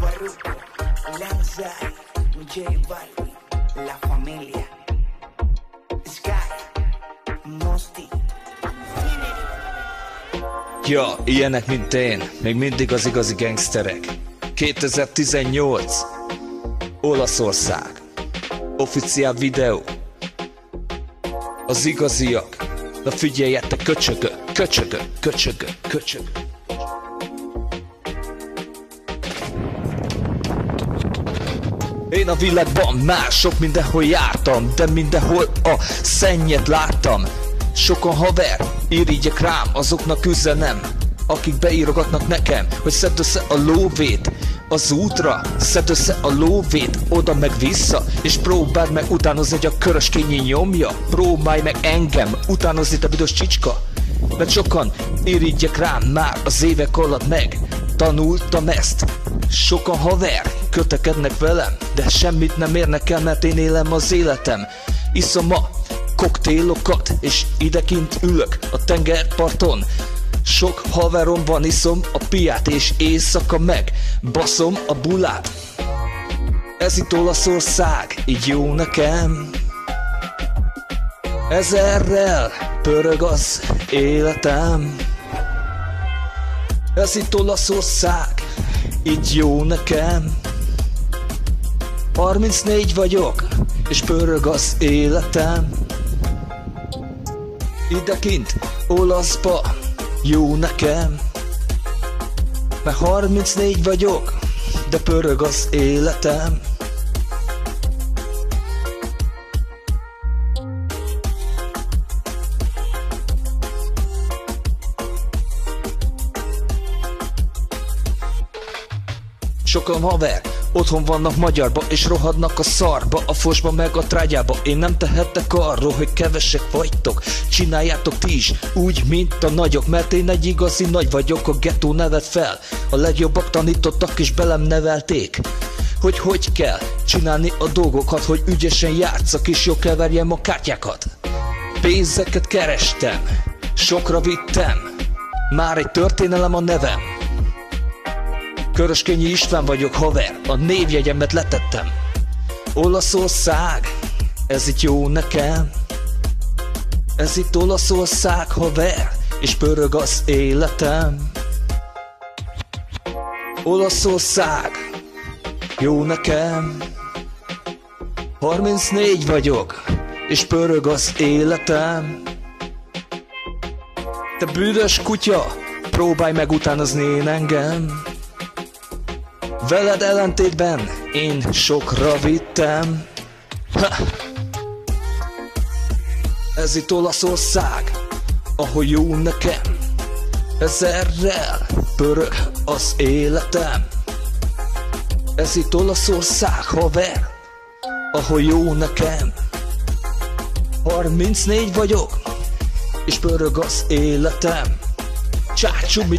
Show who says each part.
Speaker 1: Farruko, Lanzai, J Balvin, La Familia, Sky, Mosti.
Speaker 2: Ja, ilyenek, mint én, még mindig az igazi gangsterek. 2018 Olaszország. Officiál videó. Az igaziak. Na figyeljetek, köcsögök, köcsögök, köcsögök, köcsögök Én a világban már sok mindenhol jártam De mindenhol a szennyet láttam Sokan haver, irigyek rám, azoknak üzenem Akik beírogatnak nekem, hogy szedd össze a lóvét az útra, szedd össze a lóvét, oda meg vissza, és próbáld meg utánozni, hogy a körös kényi nyomja. Próbálj meg engem utánozni, te büdös csicska. Mert sokan irigyek rám már az évek alatt meg. Tanultam ezt. Sokan haver kötekednek velem, de semmit nem érnek el, mert én élem az életem. Iszom a koktélokat, és idekint ülök a tengerparton. Sok haveromban iszom a piát, és éjszaka meg baszom a bulát. Ez itt Olaszország, így jó nekem. Ezerrel pörög az életem. Ez itt Olaszország, így jó nekem. 34 vagyok, és pörög az életem. Idekint, olaszba, jó nekem. Mert 34 vagyok, de pörög az életem. Sokan haver, otthon vannak magyarba És rohadnak a szarba, a fosba meg a trágyába. Én nem tehettek arról, hogy kevesek vagytok. Csináljátok ti is, úgy, mint a nagyok Mert én egy igazi nagy vagyok, a gettó nevet fel. A legjobbak tanítottak és belem nevelték. Hogy hogy kell csinálni a dolgokat, hogy ügyesen játszak és jól keverjem a kártyákat. Pénzeket kerestem, sokra vittem, már egy történelem a nevem. Köröskényi István vagyok, haver, a névjegyemet letettem. Olaszország, ez itt jó nekem. Ez itt Olaszország, haver, és pörög az életem. Olaszország, jó nekem. 34 vagyok, és pörög az életem. Te büdös kutya, próbálj meg utánozni én engem. Veled ellentétben én sokra vittem. Ha. Ez itt Olaszország, ahol jó nekem. Ezerrel pörög az életem. Ez itt Olaszország, haver, ahol jó nekem. 34 vagyok, és pörög az életem. Csá, csumi.